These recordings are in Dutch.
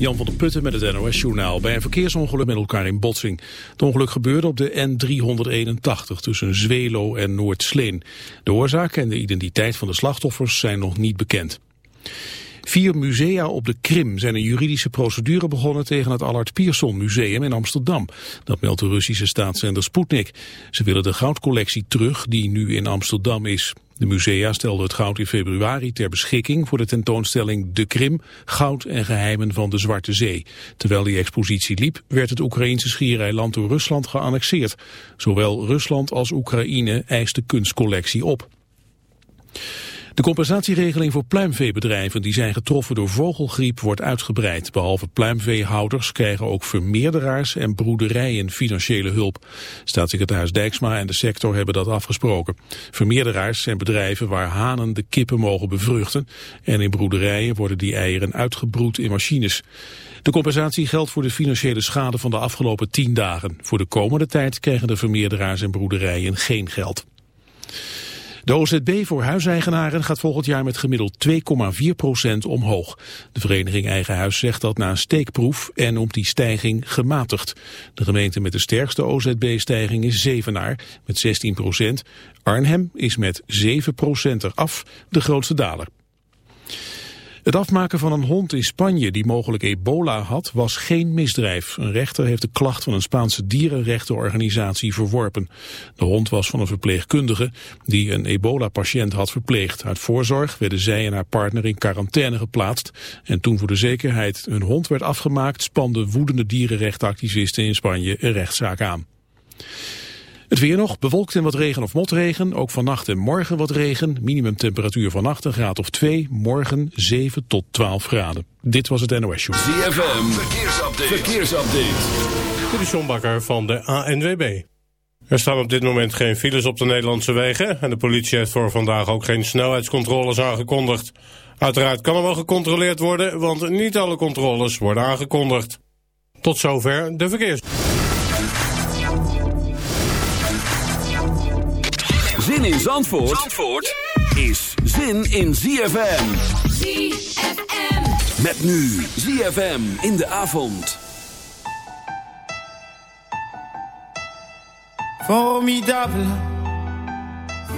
Jan van der Putten met het NOS-journaal. Bij een verkeersongeluk met elkaar in botsing. Het ongeluk gebeurde op de N381 tussen Zwelo en Noord-Sleen. De oorzaak en de identiteit van de slachtoffers zijn nog niet bekend. Vier musea op de Krim zijn een juridische procedure begonnen tegen het Allard Pierson Museum in Amsterdam. Dat meldt de Russische staatszender Sputnik. Ze willen de goudcollectie terug die nu in Amsterdam is. De musea stelden het goud in februari ter beschikking voor de tentoonstelling De Krim, Goud en Geheimen van de Zwarte Zee. Terwijl die expositie liep, werd het Oekraïnse schiereiland door Rusland geannexeerd. Zowel Rusland als Oekraïne eist kunstcollectie op. De compensatieregeling voor pluimveebedrijven die zijn getroffen door vogelgriep wordt uitgebreid. Behalve pluimveehouders krijgen ook vermeerderaars en broederijen financiële hulp. Staatssecretaris Dijksma en de sector hebben dat afgesproken. Vermeerderaars zijn bedrijven waar hanen de kippen mogen bevruchten. En in broederijen worden die eieren uitgebroed in machines. De compensatie geldt voor de financiële schade van de afgelopen tien dagen. Voor de komende tijd krijgen de vermeerderaars en broederijen geen geld. De OZB voor huiseigenaren gaat volgend jaar met gemiddeld 2,4% omhoog. De vereniging Eigen Huis zegt dat na een steekproef en om die stijging gematigd. De gemeente met de sterkste OZB-stijging is Zevenaar met 16% Arnhem is met 7% eraf de grootste daler. Het afmaken van een hond in Spanje die mogelijk ebola had was geen misdrijf. Een rechter heeft de klacht van een Spaanse dierenrechtenorganisatie verworpen. De hond was van een verpleegkundige die een ebola-patiënt had verpleegd. Uit voorzorg werden zij en haar partner in quarantaine geplaatst. En toen voor de zekerheid hun hond werd afgemaakt spanden woedende dierenrechtenactivisten in Spanje een rechtszaak aan. Het weer nog, bewolkt en wat regen of motregen. Ook vannacht en morgen wat regen. Minimumtemperatuur vannacht een graad of 2. Morgen 7 tot 12 graden. Dit was het NOS Show. ZFM, verkeersupdate. verkeersupdate. Dit is John Bakker van de ANWB. Er staan op dit moment geen files op de Nederlandse wegen... en de politie heeft voor vandaag ook geen snelheidscontroles aangekondigd. Uiteraard kan er wel gecontroleerd worden... want niet alle controles worden aangekondigd. Tot zover de verkeers. Zin in Zandvoort, Zandvoort is zin in ZFM. ZFM. Met nu ZFM in de avond. Formidable.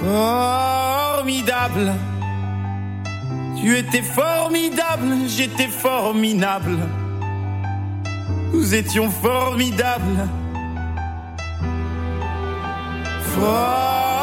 Formidable. Tu étais formidable, j'étais formidable. Nous étions formidables. Formidable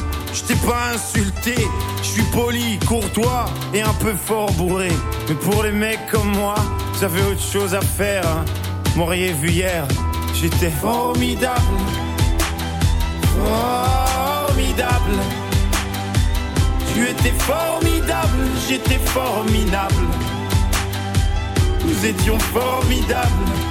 Je t'ai pas insulté, je suis poli, courtois et un peu fort bourré. Mais pour les mecs comme moi, j'avais autre chose à faire. Hein. M'auriez vu hier, j'étais formidable. Formidable. Tu étais formidable, j'étais formidable. Nous étions formidables.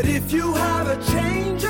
But if you have a change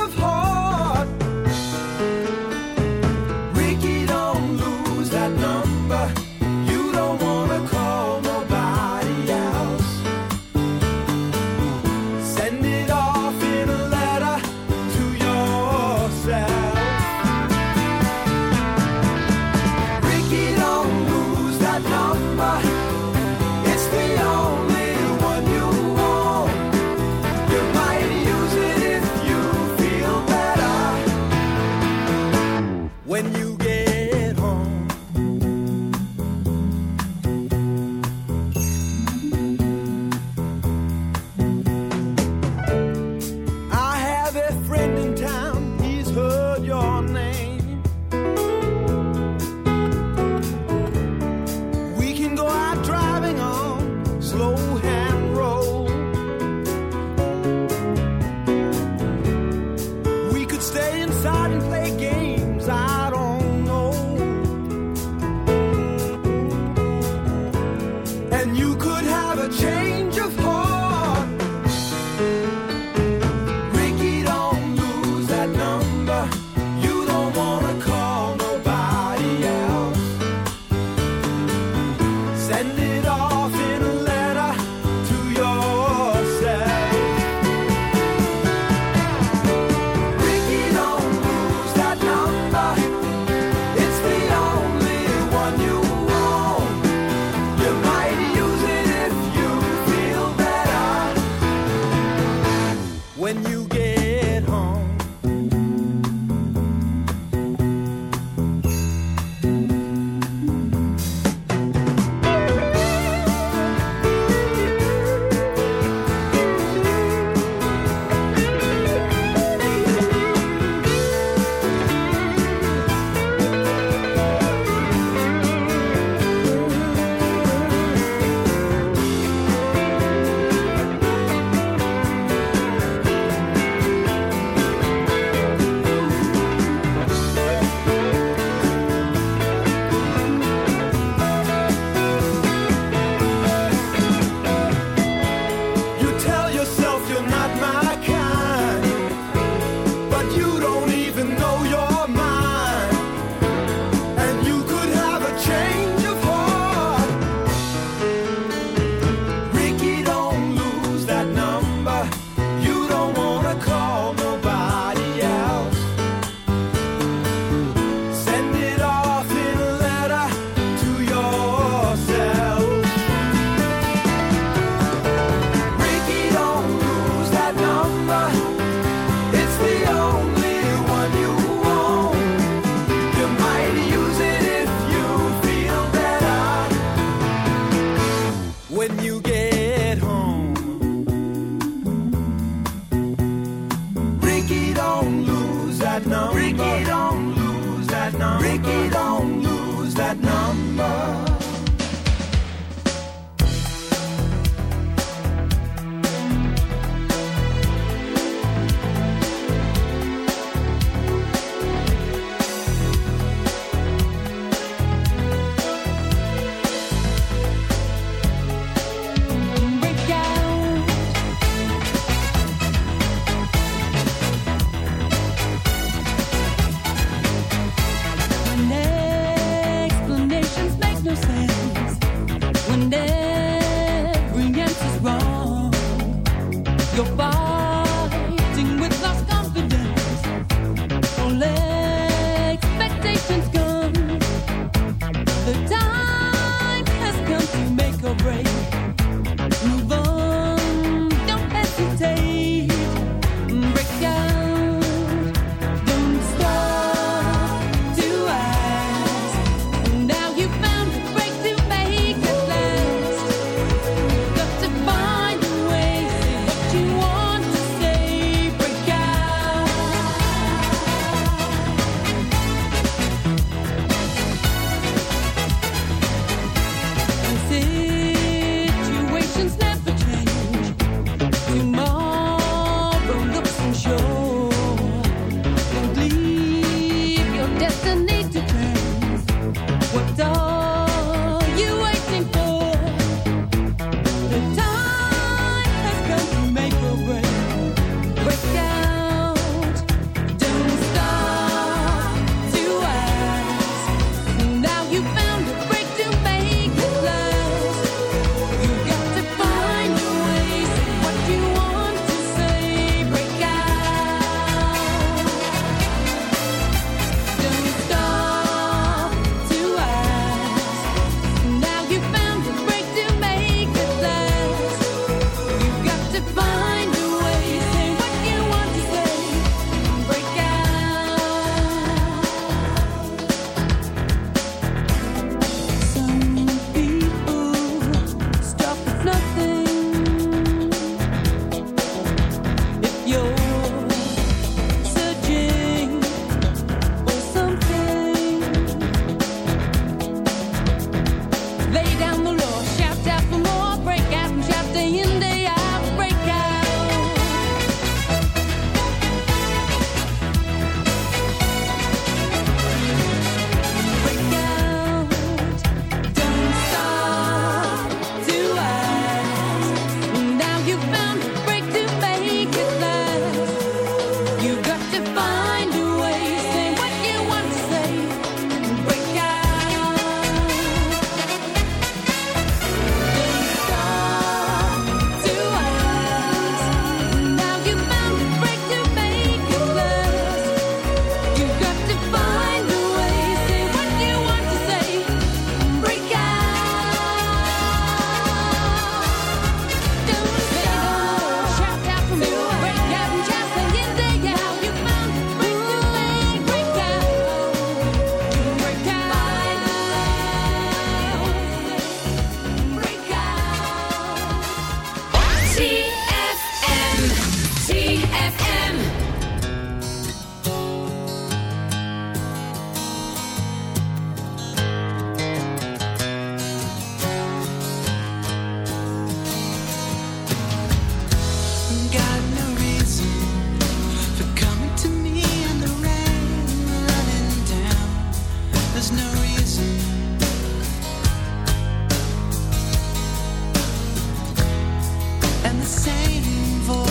waiting for.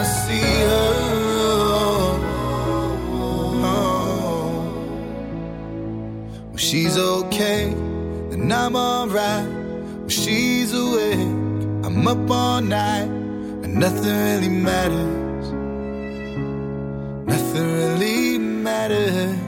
Oh, oh, oh. she's okay, then I'm alright. When she's awake, I'm up all night. And nothing really matters. Nothing really matters.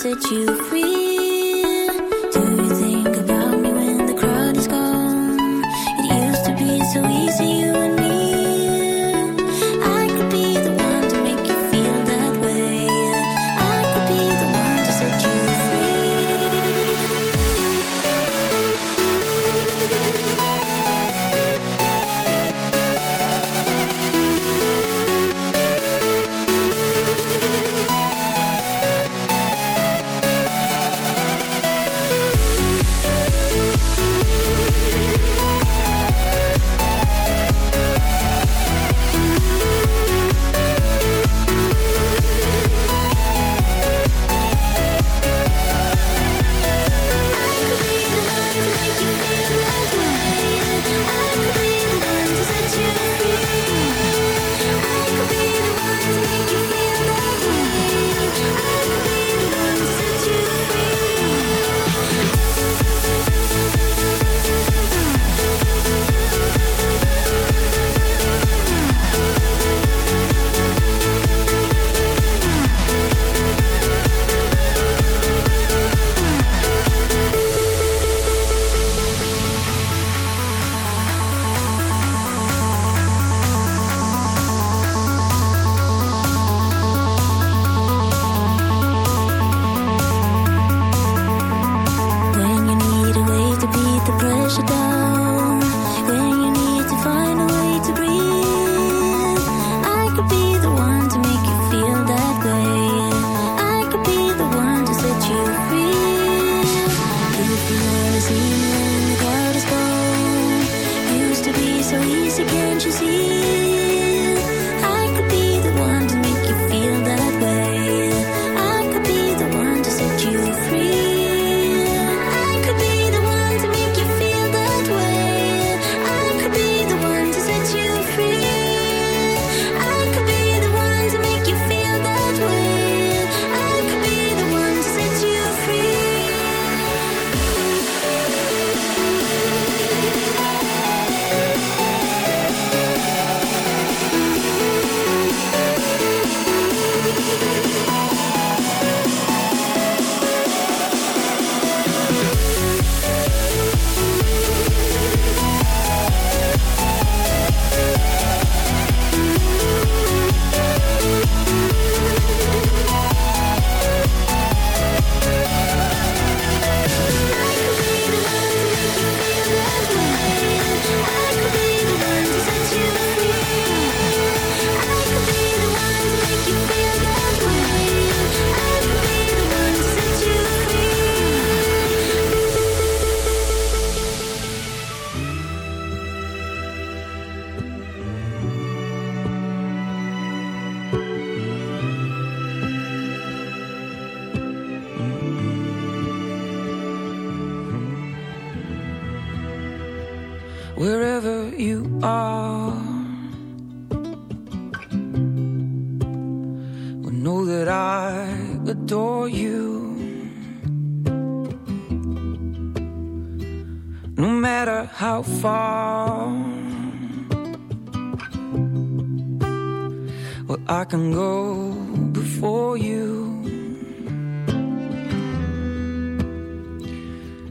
set you free. again, she's here.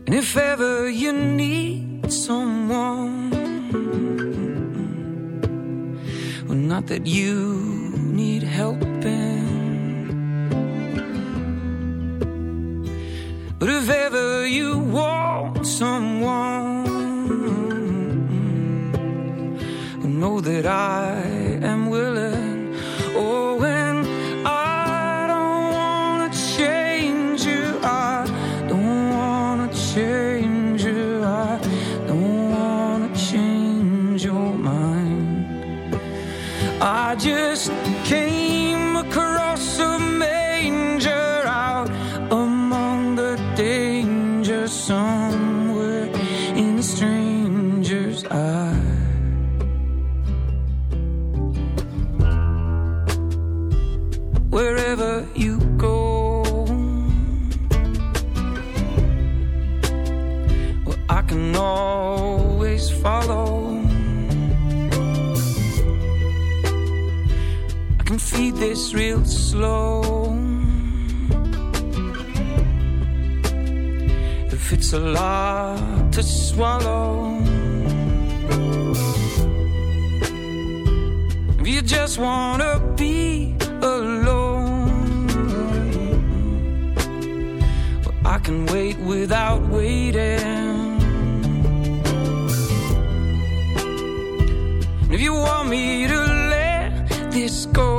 And if ever you need someone, well, not that you need helping, but if ever you want someone, well, know that I swallow. If you just wanna be alone, well, I can wait without waiting. And if you want me to let this go.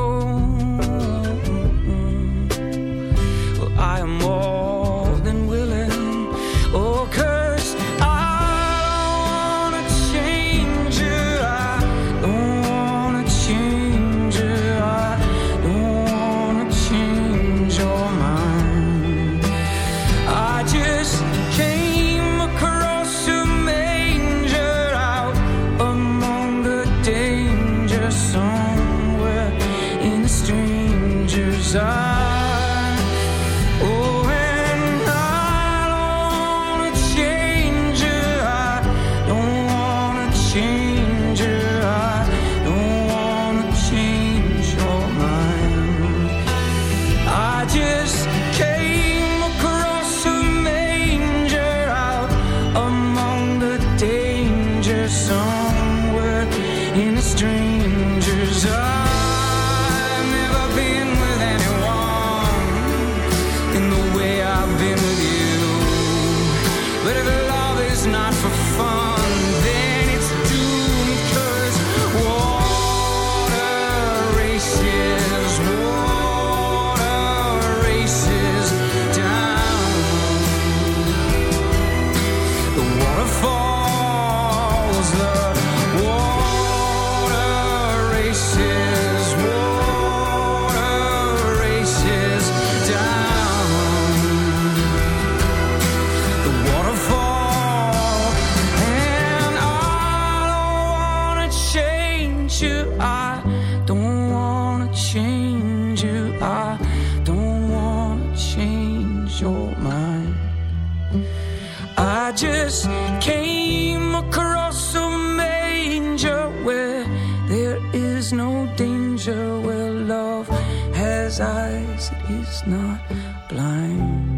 Blind.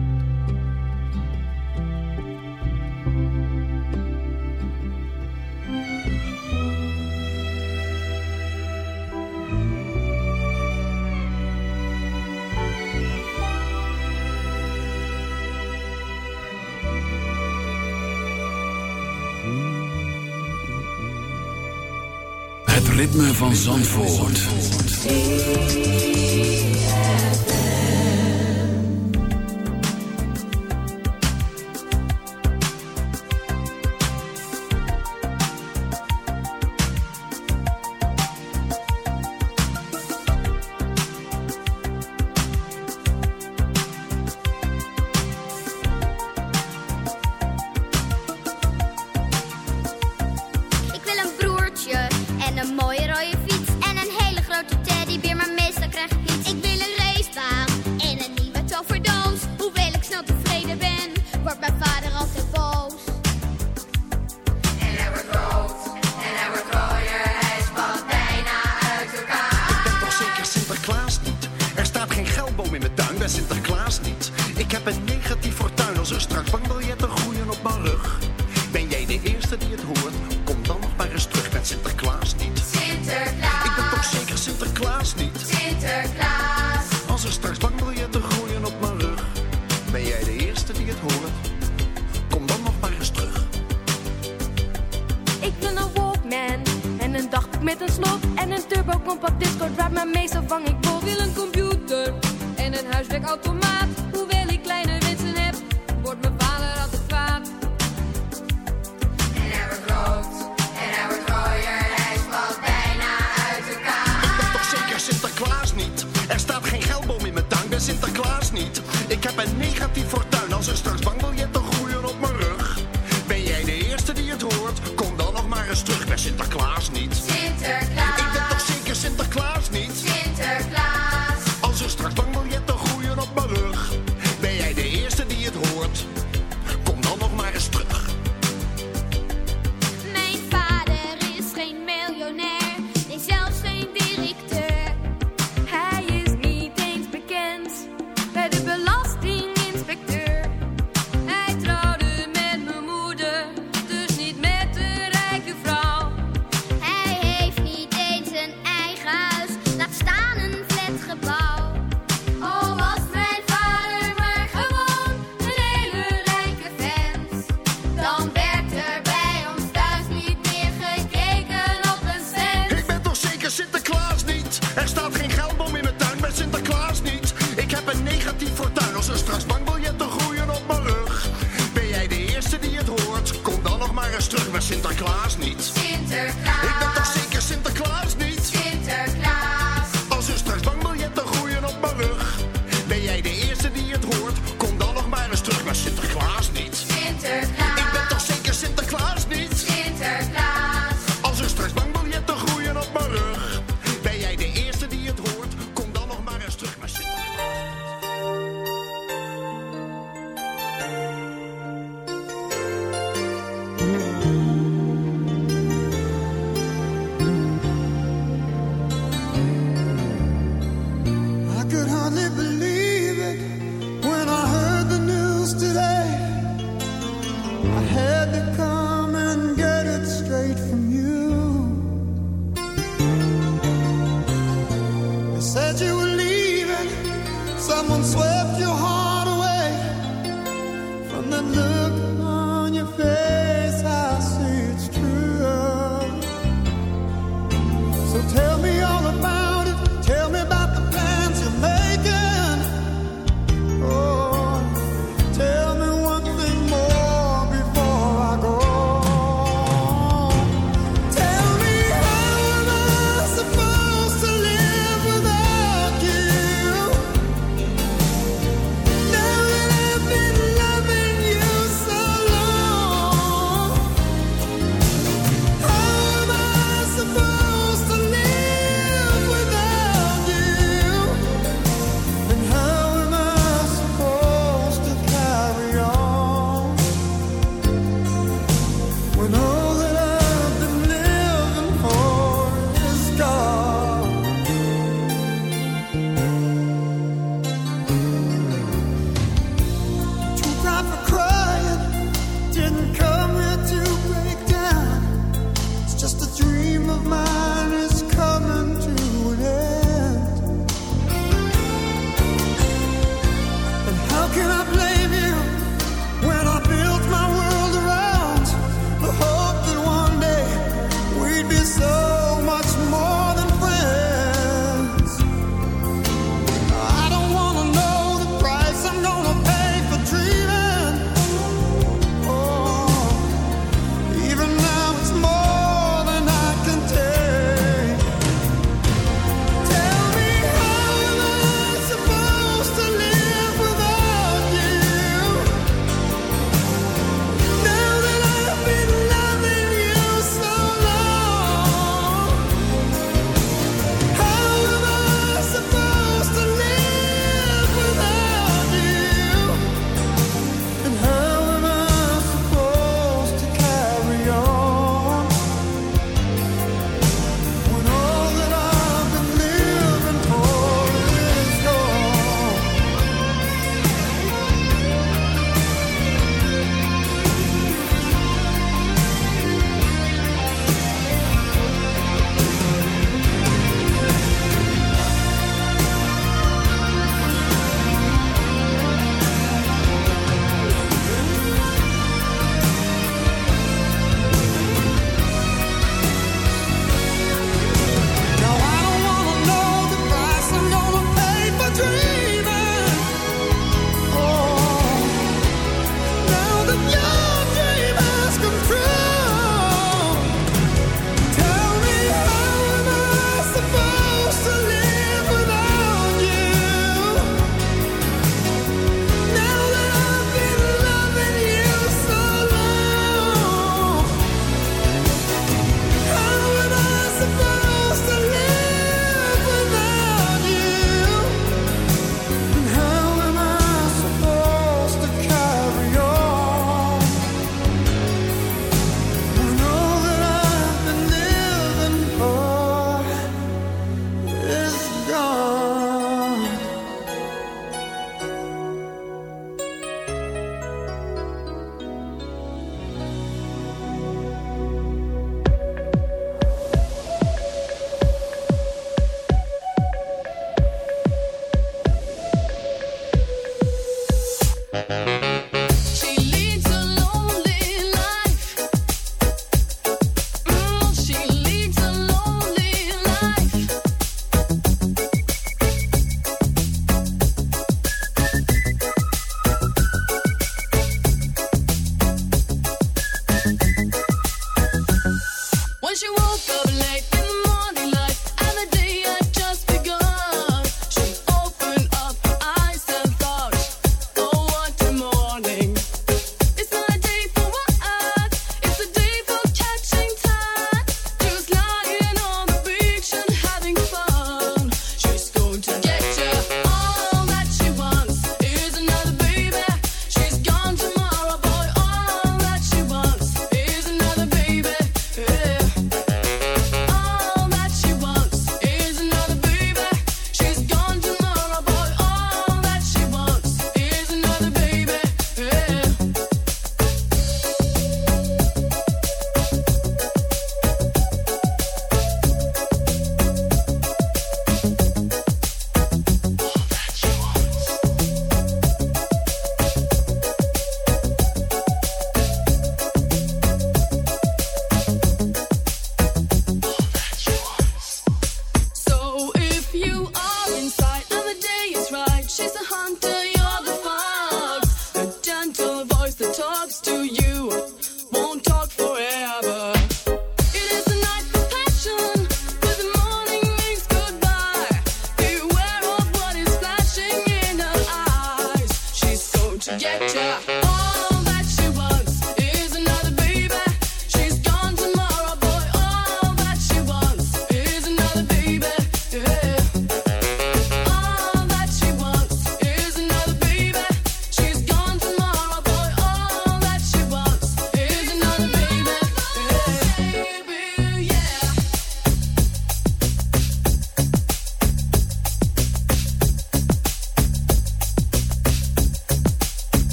Het ritme van Zandvoort. Ik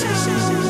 Sessions.